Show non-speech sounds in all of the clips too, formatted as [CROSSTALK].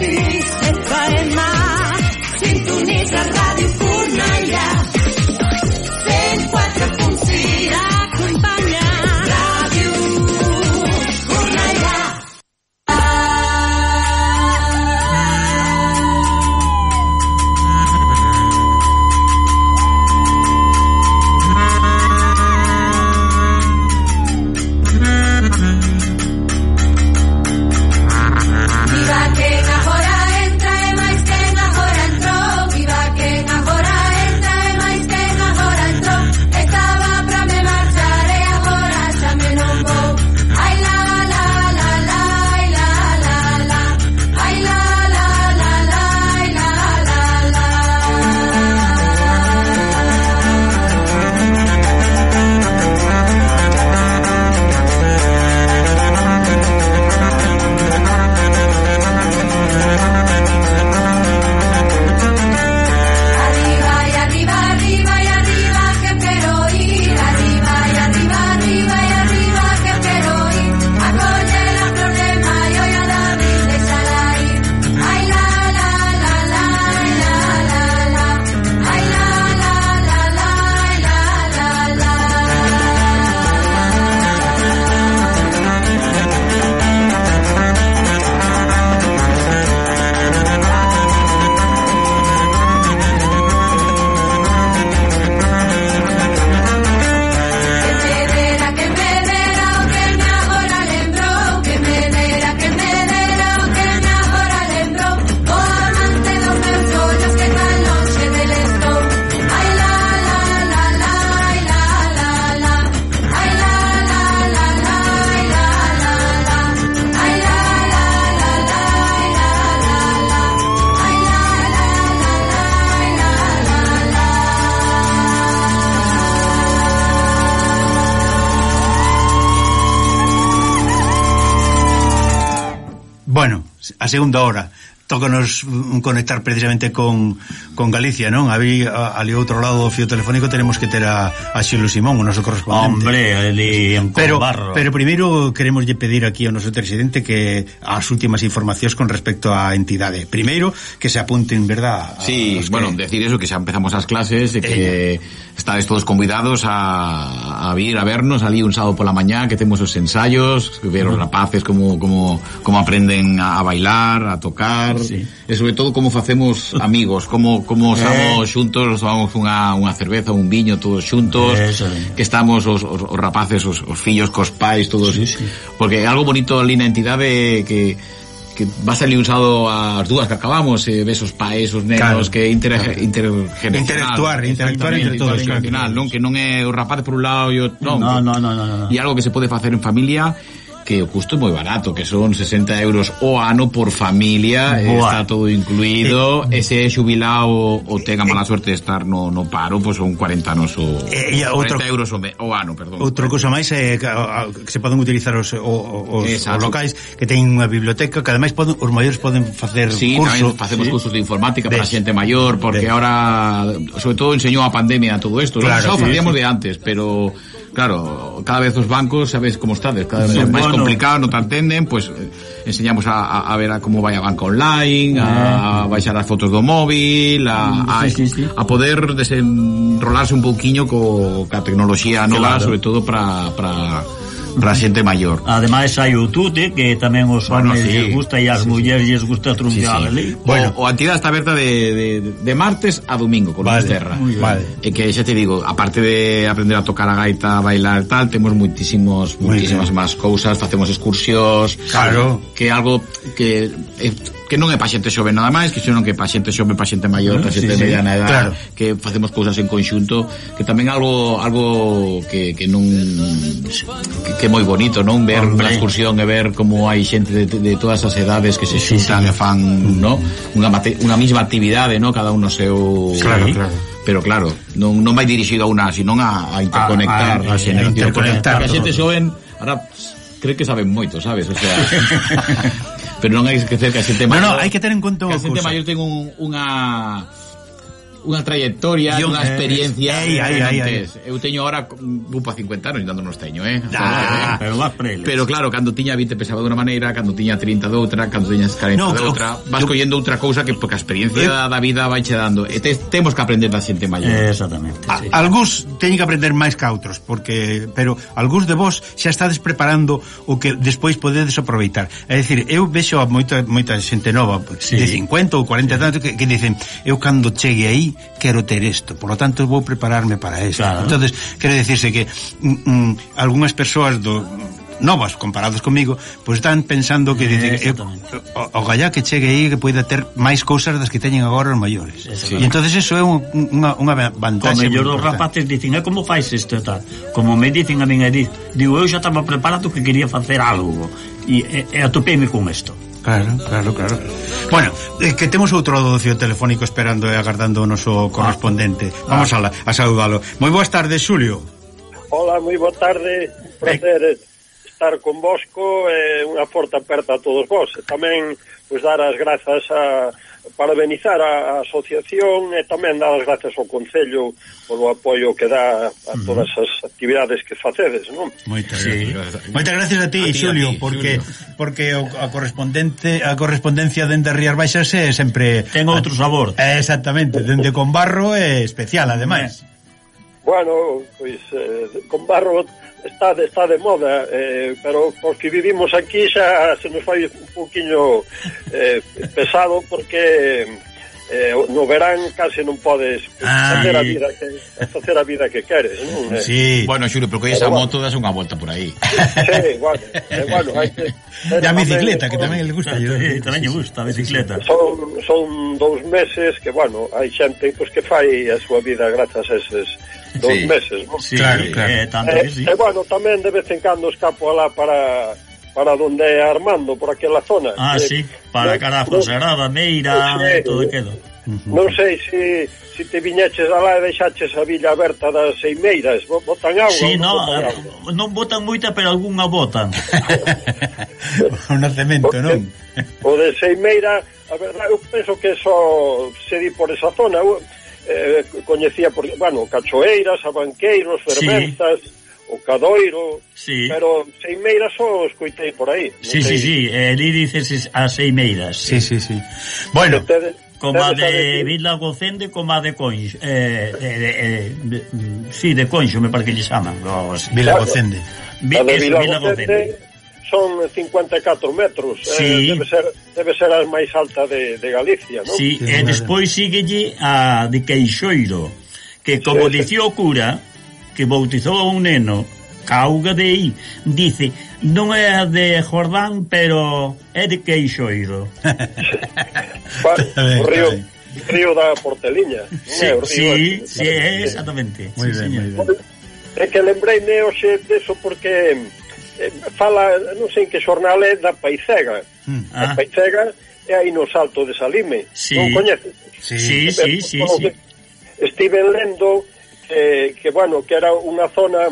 peace. a segunda hora tócanos mm, conectar precisamente con, con Galicia, non? Habí, ali outro lado do fio telefónico tenemos que ter a, a Xilo Simón, o noso correspondente. Hombre, ali en pero, Barro. Pero primeiro queremos lle pedir aquí ao noso presidente que as últimas informacións con respecto á entidade. Primeiro, que se apunten, verdad? Sí, que... bueno, decir eso, que xa empezamos as clases, e que eh... estades todos convidados a, a vir a vernos ali un sábado pola mañá, que temos os ensayos, ver os rapaces como, como, como aprenden a, a bailar, a tocar, sí. e sobre todo como facemos amigos, como como estamos [LAUGHS] eh. xuntos, tomamos unha unha cerveza, un viño todos xuntos, Eso, eh. que estamos os, os, os rapaces, os, os fillos cos pais, todos. Sí, sí. Porque algo bonito ali na entidade que que va ali un sábado as dúas que acabamos e eh, ves os pais, os nenos claro, que inter, claro. intergeneracional interactuar, interactuar entre todos interaccional, non? que non é o rapaz por un lado e o... non, no, no, no, no, no. e algo que se pode facer en familia que o custo é moi barato, que son 60 euros o ano por familia, eh, Boa. está todo incluído, e, eh, se é xubilado ou tenga mala sorte de estar no, no paro, pois pues, son 40 anos o, eh, e, e outro, 40 euros o, me, o ano, perdón. Outra cousa máis é que, a, que se poden utilizar os, o, os, Exacto. os locais que teñen unha biblioteca, que ademais poden, os maiores poden facer sí, curso. facemos sí. cursos de informática Ves. para xente maior, porque Ves. ahora, sobre todo, enseñou a pandemia todo isto, claro, non? sí, facíamos sí. de antes, pero Claro, cada vez os bancos, sabes como estades, cada vez sí, máis complicado, non te atenden, pois pues, enseñamos a, a ver a como vai a banca online, a ah. baixar as fotos do móvil, a, sí, a, sí, sí. a poder desenrolarse un pouquiño co, ca tecnoloxía nova, claro. sobre todo para para para xente maior. Ademais hai o tute que tamén os bueno, homes sí, lles gusta e as sí, mulleres sí. lles gusta truncar sí, sí. ali. Bueno, oh. o, o actividade está aberta de, de, de martes a domingo con vale, terra. Vale. E que xa te digo, aparte de aprender a tocar a gaita, a bailar tal, temos muitísimos muitísimas máis cousas, facemos excursións. Claro. Que algo que eh, que non é pa xente xove nada máis, que senón que pa xente xove, pa xente maior, pa xente sí, mediana edad, claro. que facemos cousas en conxunto, que tamén algo algo que, que non que, que é moi bonito, non ver Hombre. unha excursión e ver como hai xente de, de todas as edades que se xuntan sí, sí. e fan, no, unha mate, unha mesma actividade, no, cada un no seu Claro, sí. claro pero claro, non, non vai dirixido a unha, senón a, a interconectar a, a, a, a, interconectar, a, a, a xente xoven, ahora cree que saben moito, sabes? O sea, [LAUGHS] pero non hai que esquecer que a xente maior... No, no, hai que ter en conta unha cousa. A xente maior ten un, unha unha trayectoria, Dios, unha experiencia eh, eh, eh, eh, eh. Eu teño agora grupo a 50 anos, dando nos teño, eh? Da, pero, eh. pero claro, cando tiña 20 pesaba de unha maneira, cando tiña 30 de outra, cando tiñas 40 no, de outra, vas yo, collendo outra cousa que porque a experiencia eu, da vida vai che dando. E te, temos que aprender da xente maior. Eh, exactamente. A, sí. Algúns teñen que aprender máis que outros, porque pero algúns de vos xa estades preparando o que despois podedes aproveitar. É dicir, eu vexo a moita moita xente nova sí. de 50 ou 40 sí. anos que, que dicen, eu cando chegue aí quero ter isto, por lo tanto vou prepararme para isto. Claro. Entonces, quere decirse que mm, mm, algunhas persoas do novas comparados comigo, pois pues están pensando que eh, eh, o, o gallá que chegue aí que poida ter máis cousas das que teñen agora os maiores. Sí. E entonces eso é un, unha, unha vantaxe. Como mellor os rapaces dicen, é como fais isto e tal. Como me dicen a min, digo, eu xa estaba preparado que quería facer algo e, e, e atopeime con isto. Claro, claro, claro. Bueno, eh, que temos outro do fio telefónico esperando e agardando o noso correspondente. Vamos ah. a, la, a saudalo. Moi boas tardes, Xulio. Hola, moi boa tarde. Prazer eh. estar con vosco e eh, unha forte aperta a todos vos. Tamén, pois, pues, dar as grazas a parabenizar a, a asociación e tamén dar as gracias ao Concello polo apoio que dá a todas as actividades que facedes, non? Moitas sí. gracias. Moitas gracias a ti, a ti Xulio, a ti, porque Xulio. porque a correspondente a correspondencia dende Rías Baixas é sempre ten outro sabor. É exactamente, dende con barro é especial ademais. Bueno, pois eh, con barro está de, está de moda, eh, pero os que vivimos aquí xa se nos fai un poquinho eh, pesado porque eh, no verán case non podes facer a vida que facer a vida que queres, non? Eh? Sí. Bueno, Xuro, pero que esa bueno, moto das unha volta por aí. Sí, bueno, eh, bueno, hai que [LAUGHS] E a bicicleta, que eh, tamén le gusta, yo, sí, tamén lle gusta a bicicleta. Son son dous meses que, bueno, hai xente pois pues, que fai a súa vida grazas a eses dos sí. meses, non? Sí, claro, claro. Eh, eh tanto eh, que sí. E, eh, bueno, tamén de vez en cando escapo alá para para donde é Armando, por aquela zona. Ah, eh, sí, para no, cara a Fonsagrada, Meira, no sei, todo quedo. Non sei se si, si te viñeches alá e deixaches a villa aberta das Seimeiras, botan agua? Sí, no, botan eh, agua? non botan moita, pero algunha botan. [LAUGHS] o nacemento, non? O de Seimeira, a verdade, eu penso que só se di por esa zona, eu, eh, coñecía por, bueno, Cachoeiras, Abanqueiros, Fermentas, sí. o Cadoiro, sí. pero Seimeiras só escoitei por aí. Sí, sei. sí, sí, eh, dices as Seimeiras. Sí, sí, sí. sí. Bueno, tedes, como a de Vila Gocende, como a de Conxo, eh, eh, eh, mm, sí, de Conxo, me parece que lle chaman. Los... Vila Gocende. Vila Gocende son 54 metros, eh, sí. eh, debe ser debe ser a máis alta de, de Galicia, non? Sí, sí, e despois síguelle a de Queixoiro, que como sí, dicía o cura que bautizou a un neno, Cauga de aí, dice, non é de Jordán, pero é de Queixoiro. [LAUGHS] pa, o río, río da Porteliña, sí, non é o río. Sí, sí, exactamente. Moi sí, ben, moi ben. É que lembrei hoxe deso porque fala, non sei que xornal é da Paicega. Mm, ah. A Paicega é aí no Salto de Salime. Sí. Non coñeces? Sí, sí, sí, sí, sí. Estive lendo eh, que, bueno, que era unha zona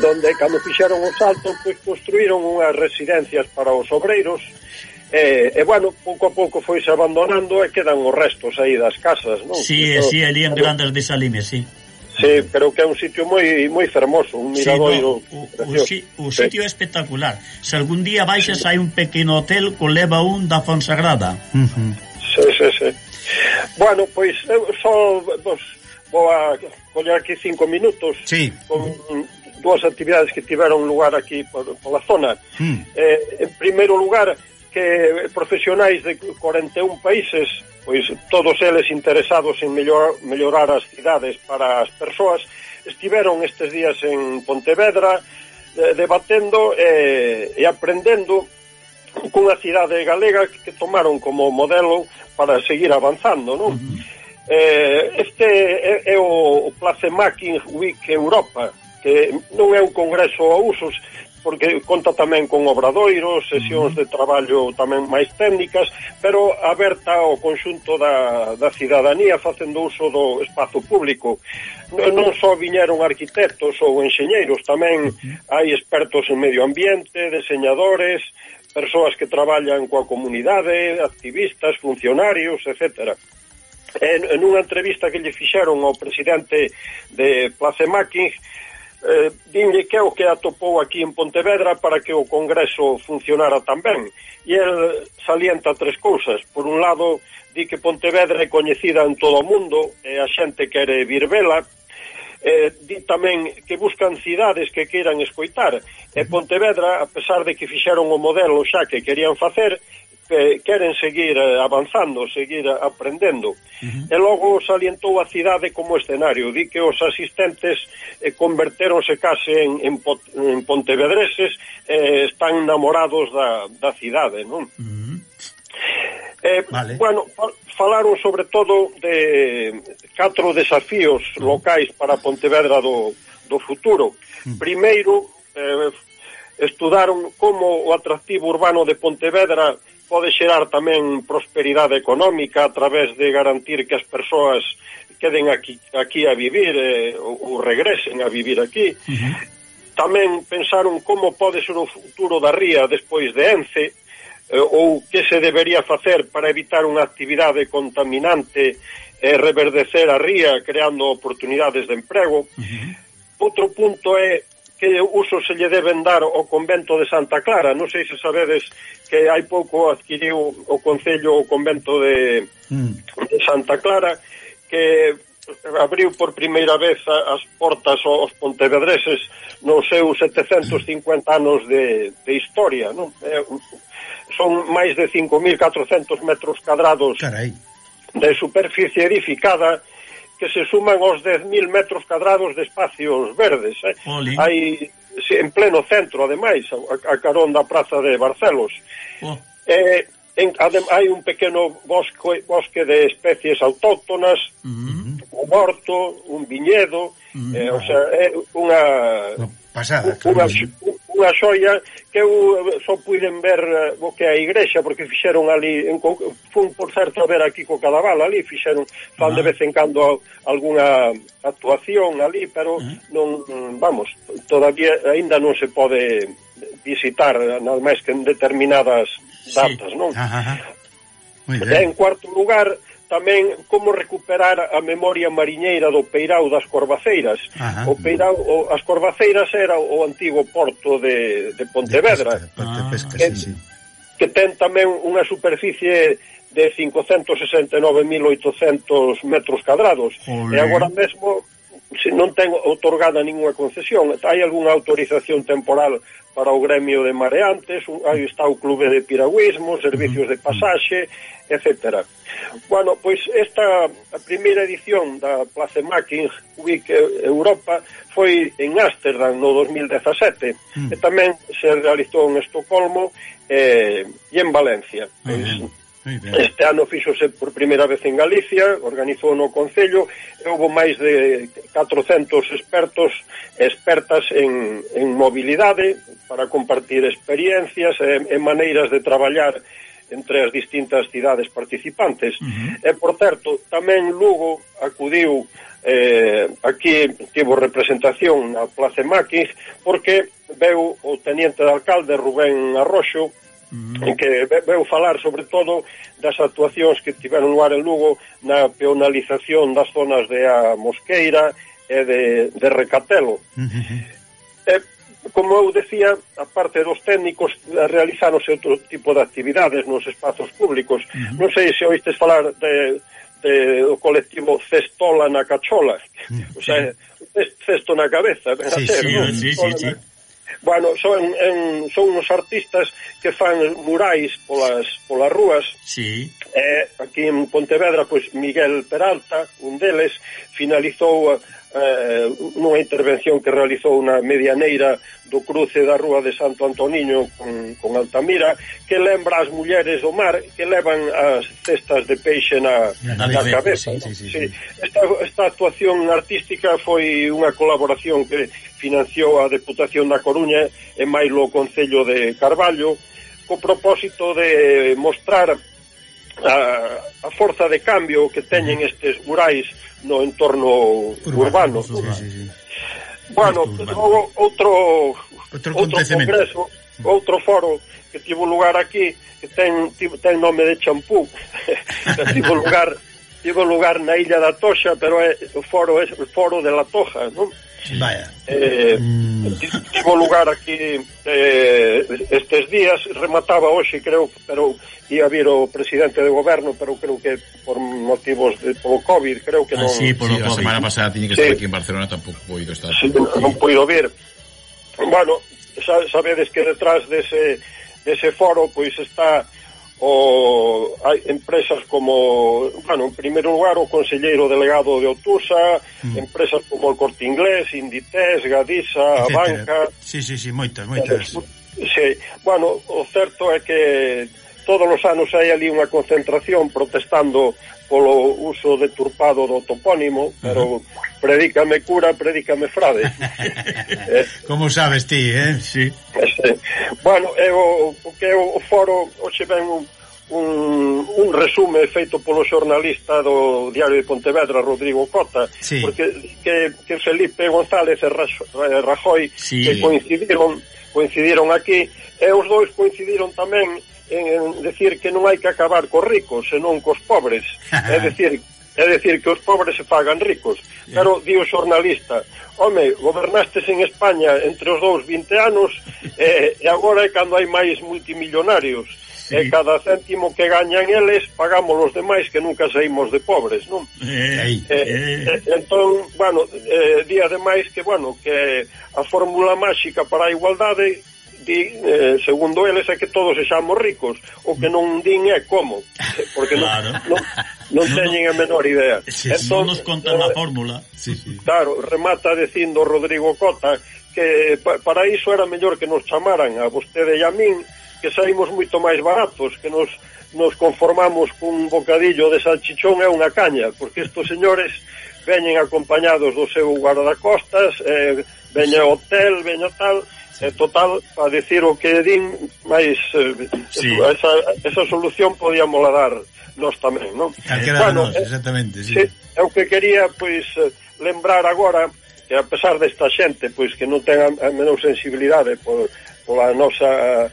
donde cando fixeron o salto pois construíron unhas residencias para os obreiros e, eh, eh, bueno, pouco a pouco foise abandonando e quedan os restos aí das casas, non? Sí, Eso, sí, ali en Grandes de Salime, sí. Sí, creo que é un sitio moi moi fermoso, un miradoiro. Sí, no, o, o, si, o sitio é espectacular. Se algún día baixas hai un pequeno hotel co leva un da Fonsagrada. Uh -huh. Sí, sí, sí. Bueno, pois eu só vos vou a coller aquí cinco minutos sí. con dúas actividades que tiveron lugar aquí por, pola zona. Mm. Eh, en primeiro lugar, que profesionais de 41 países pois todos eles interesados en mellorar, mellorar as cidades para as persoas, estiveron estes días en Pontevedra eh, debatendo eh, e aprendendo cunha cidade galega que tomaron como modelo para seguir avanzando, non? Uh -huh. Eh, este é, é o Place Making Week Europa, que non é un congreso a usos, porque conta tamén con obradoiros, sesións de traballo tamén máis técnicas, pero aberta ao conxunto da, da cidadanía facendo uso do espazo público. Non só viñeron arquitectos ou enxeñeiros, tamén hai expertos en medio ambiente, deseñadores, persoas que traballan coa comunidade, activistas, funcionarios, etcétera en, en unha entrevista que lle fixeron ao presidente de Placemaking, eh, dinlle que é o que atopou aquí en Pontevedra para que o Congreso funcionara tan ben. E el salienta tres cousas. Por un lado, di que Pontevedra é coñecida en todo o mundo, e a xente quere vir vela, eh, di tamén que buscan cidades que queiran escoitar. E Pontevedra, a pesar de que fixeron o modelo xa que querían facer, eh, queren seguir eh, avanzando, seguir aprendendo. Uh -huh. E logo salientou a cidade como escenario, di que os asistentes eh, converteronse case en, en, pot, en pontevedreses, eh, están enamorados da, da cidade, non? Uh -huh. Eh, vale. Bueno, falaron sobre todo de catro desafíos uh -huh. locais para Pontevedra do, do futuro. Uh -huh. Primeiro, eh, estudaron como o atractivo urbano de Pontevedra pode xerar tamén prosperidade económica a través de garantir que as persoas queden aquí, aquí a vivir eh, ou, ou regresen a vivir aquí. Uh -huh. Tamén pensaron como pode ser o futuro da ría despois de Ence, eh, ou que se debería facer para evitar unha actividade contaminante e reverdecer a ría creando oportunidades de emprego. Uh -huh. Outro punto é que uso se lle deben dar ao convento de Santa Clara. Non sei se sabedes que hai pouco adquiriu o Concello o convento de, mm. de Santa Clara, que abriu por primeira vez as portas aos pontevedreses nos seus 750 anos de, de historia, non? Son máis de 5.400 metros cadrados Carai. de superficie edificada, que se suman aos 10.000 metros cadrados de espacios verdes. Eh? Hai en pleno centro, ademais, a, a carón da Praza de Barcelos. Oh. Eh, en, adem, hai un pequeno bosque, bosque de especies autóctonas, uh -huh. un horto, un viñedo, uh -huh. eh, o sea, é unha... Pasada, claro. Unha, unha xoia que eu eh, só puiden ver eh, o que é a igrexa, porque fixeron ali, en, fun por certo a ver aquí co Cadaval ali, fixeron, fan ah. de vez en cando alguna actuación ali, pero ah. non, mm, vamos, todavía aínda non se pode visitar, eh, nada máis que en determinadas datas, sí. non? Ajá. Muy ben. En cuarto lugar, tamén como recuperar a memoria mariñeira do Peirao das Corvaceiras. Ajá. O Peirao o, as Corvaceiras era o antigo porto de, de Pontevedra. De pesca, de pesca, que, sí, sí. que ten tamén unha superficie de 569.800 metros cadrados. Olé. E agora mesmo se non ten otorgada ninguna concesión, hai algunha autorización temporal para o gremio de mareantes, aí está o clube de piragüismo, servicios de pasaxe, etcétera. Bueno, pois esta a primeira edición da Placemaking Week Europa foi en Ámsterdam no 2017 mm. e tamén se realizou en Estocolmo eh, e en Valencia. Pois, mm. Este ano fíxose por primeira vez en Galicia, organizou no Concello, e houve máis de 400 expertos, expertas en, en mobilidade, para compartir experiencias e, e maneiras de traballar entre as distintas cidades participantes. Uh -huh. E, por certo, tamén Lugo acudiu, eh, aquí tivo representación na Place Maquis, porque veu o teniente de alcalde Rubén Arroxo, en que veu falar sobre todo das actuacións que tiveron lugar en Lugo na peonalización das zonas de a Mosqueira e de, de Recatelo. Mm -hmm. E, como eu decía, a parte dos técnicos realizaronse outro tipo de actividades nos espazos públicos. Uh -huh. Non sei se oístes falar de, de, o colectivo Cestola na Cachola. Uh -huh. O sea, cesto na cabeza. Sí, ser, sí, ¿no? sí, sí, sí bueno, son, en, son uns artistas que fan murais polas, polas rúas. Sí. Eh, aquí en Pontevedra, pois Miguel Peralta, un deles, finalizou eh, nunha intervención que realizou na medianeira do cruce da rúa de Santo Antoniño con, con Altamira, que lembra as mulleres do mar que levan as cestas de peixe na, na, na cabeza. Sí, sí, sí, sí. Esta, esta actuación artística foi unha colaboración que financiou a Deputación da Coruña e máis o Concello de Carballo co propósito de mostrar a, a forza de cambio que teñen estes murais no entorno urbano. urbano sí, sí, sí. Bueno, urbano. outro outro, outro congreso, outro foro que tivo lugar aquí, que ten, ten nome de champú, [LAUGHS] que tivo lugar tivo lugar na illa da Toxa, pero é o foro é o foro de la Toja, non? Vaya. Eh, mm. Tivo lugar aquí eh, estes días, remataba hoxe, creo, pero ia vir o presidente do goberno, pero creo que por motivos de, polo COVID, creo que ah, non... Sí, por sí, a semana pasada tiñe que sí. estar aquí en Barcelona, tampouco poido estar. Sí, non, non poido vir. Bueno, sabedes que detrás dese, dese foro, pois está o hai empresas como, bueno, en primeiro lugar o conselleiro delegado de Otusa, mm. empresas como o Corte Inglés, Inditex, Gadisa, Etcétera. Banca. Sí, sí, sí, moitas, moitas. Sí, bueno, o certo é que todos os anos hai ali unha concentración protestando polo uso deturpado do topónimo, pero uh -huh. predícame cura, predícame frade. [LAUGHS] eh, Como sabes ti, eh? Sí. Este, eh, bueno, é o, o que o foro hoxe ven un, un, un resume feito polo xornalista do Diario de Pontevedra, Rodrigo Cota, sí. porque que, que Felipe González e Rajoy sí. que coincidiron coincidiron aquí e os dois coincidiron tamén en decir que non hai que acabar cos ricos, senón cos pobres. [LAUGHS] é decir, é decir que os pobres se fagan ricos. Pero di o xornalista, home, gobernastes en España entre os dous 20 anos [LAUGHS] eh, e agora é cando hai máis multimillonarios. Sí. E cada céntimo que gañan eles pagamos os demais que nunca saímos de pobres, non? Eh, eh, eh. eh entón, bueno, eh, di ademais que, bueno, que a fórmula máxica para a igualdade din, eh, segundo eles, é que todos sexamos ricos. O que non din é como, porque non, claro. non, non teñen a menor idea. Sí, entón, non nos contan a eh, fórmula. Sí, sí. Claro, remata dicindo Rodrigo Cota que eh, pa, para iso era mellor que nos chamaran a vostede e a min, que saímos moito máis baratos, que nos nos conformamos cun bocadillo de salchichón e unha caña, porque estos señores veñen acompañados do seu guardacostas, eh, veña hotel, veña tal, é eh, total, a decir o que din, máis eh, sí. esa, esa solución podíamos dar nós tamén, non? Calquera bueno, nós, exactamente, sí. Eh, sí. Eu que quería, pois, eh, lembrar agora que a pesar desta xente, pois, que non ten a, a menor sensibilidade por, pola nosa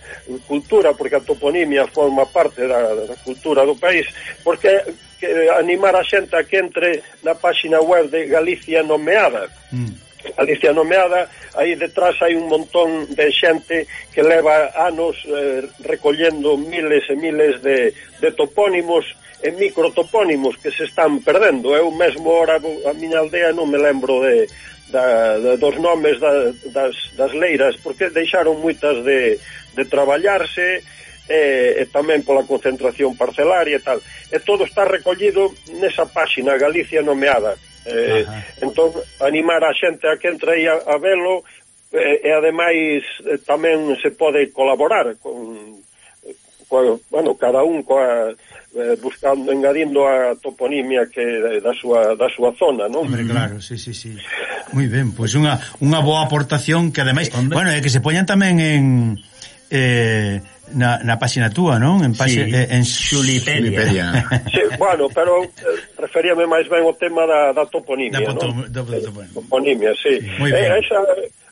cultura, porque a toponimia forma parte da, da cultura do país, porque que animar a xente a que entre na páxina web de Galicia nomeada, mm Galicia nomeada, aí detrás hai un montón de xente que leva anos eh, recollendo miles e miles de, de topónimos e microtopónimos que se están perdendo. Eu mesmo ora a miña aldea non me lembro de, da, da, dos nomes da, das, das leiras, porque deixaron moitas de, de traballarse e, e tamén pola concentración parcelaria e tal. E todo está recollido nesa páxina Galicia nomeada Eh, Ajá. entón, animar a xente a que entre aí a, a velo eh, e ademais eh, tamén se pode colaborar con, coa, bueno, cada un coa, eh, buscando, engadindo a toponimia que da súa, da súa zona, non? Hombre, claro, sí, sí, sí. Moi ben, pois pues unha, unha boa aportación que ademais, Hombre. bueno, é que se poñan tamén en... Eh, na, na páxina túa, non? En páxina, sí. Eh, en Xulipedia. [LAUGHS] sí, bueno, pero eh, referíame máis ben ao tema da, da toponimia, da, non? Da, da, da, toponimia, sí. sí eh, esa,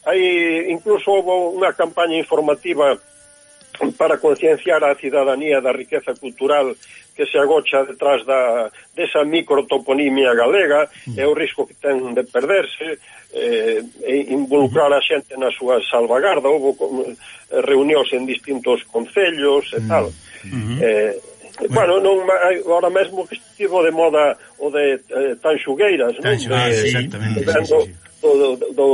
hai, incluso houve unha campaña informativa para concienciar a cidadanía da riqueza cultural que se agocha detrás da desa microtoponimia galega mm. e o risco que ten de perderse eh, involucrar a xente na súa salvagarda, houve eh, reunións en distintos concellos e mm. tal. Mm-hmm. Eh, Bueno, non agora mesmo que estivo de moda o de eh, Tanxugueiras, non? Tanxugueiras, eh, sí, exactamente. Do, sí, sí, sí. do, do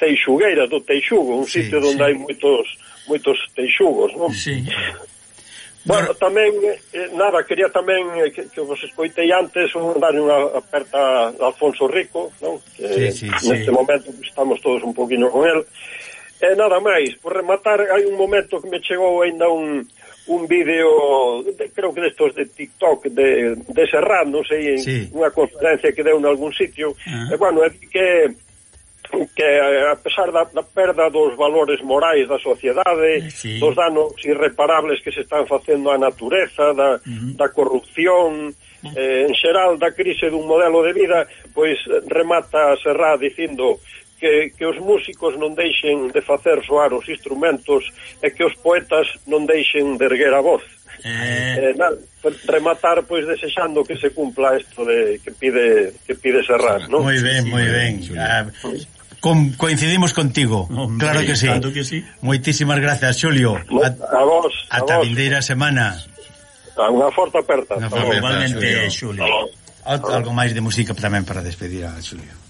Teixugueiras, do Teixugo, un sí, sitio onde sí. hai moitos moitos teixugos, non? Sí. Bueno, tamén, eh, nada, quería tamén eh, que, que vos escoitei antes un dar unha aperta a Alfonso Rico, non? Que sí, sí, neste sí. momento estamos todos un poquinho con el. E nada máis, por rematar, hai un momento que me chegou ainda un, un vídeo, de, creo que destos de TikTok, de, de Serrano, sei, sí. unha conferencia que deu en algún sitio, uh -huh. e bueno, é que [LAUGHS] que eh, a pesar da, da perda dos valores morais da sociedade, eh, sí. dos danos irreparables que se están facendo á natureza, da, uh -huh. da corrupción, eh. eh, en xeral da crise dun modelo de vida, pois remata a Serrá dicindo que, que os músicos non deixen de facer soar os instrumentos e que os poetas non deixen de erguer a voz. Eh... Eh, na, rematar pois desexando que se cumpla isto de que pide que pide Serrat, non? Moi ben, moi ben. Ah, con, coincidimos contigo. Hombre, claro que sí. Tanto que sí. Moitísimas gracias, Xulio. A, a vos. Ata a vindeira semana. A unha forte aperta. Unha forte aperta, Igualmente, Xulio. Xulio. Algo máis de música tamén para despedir a Xulio.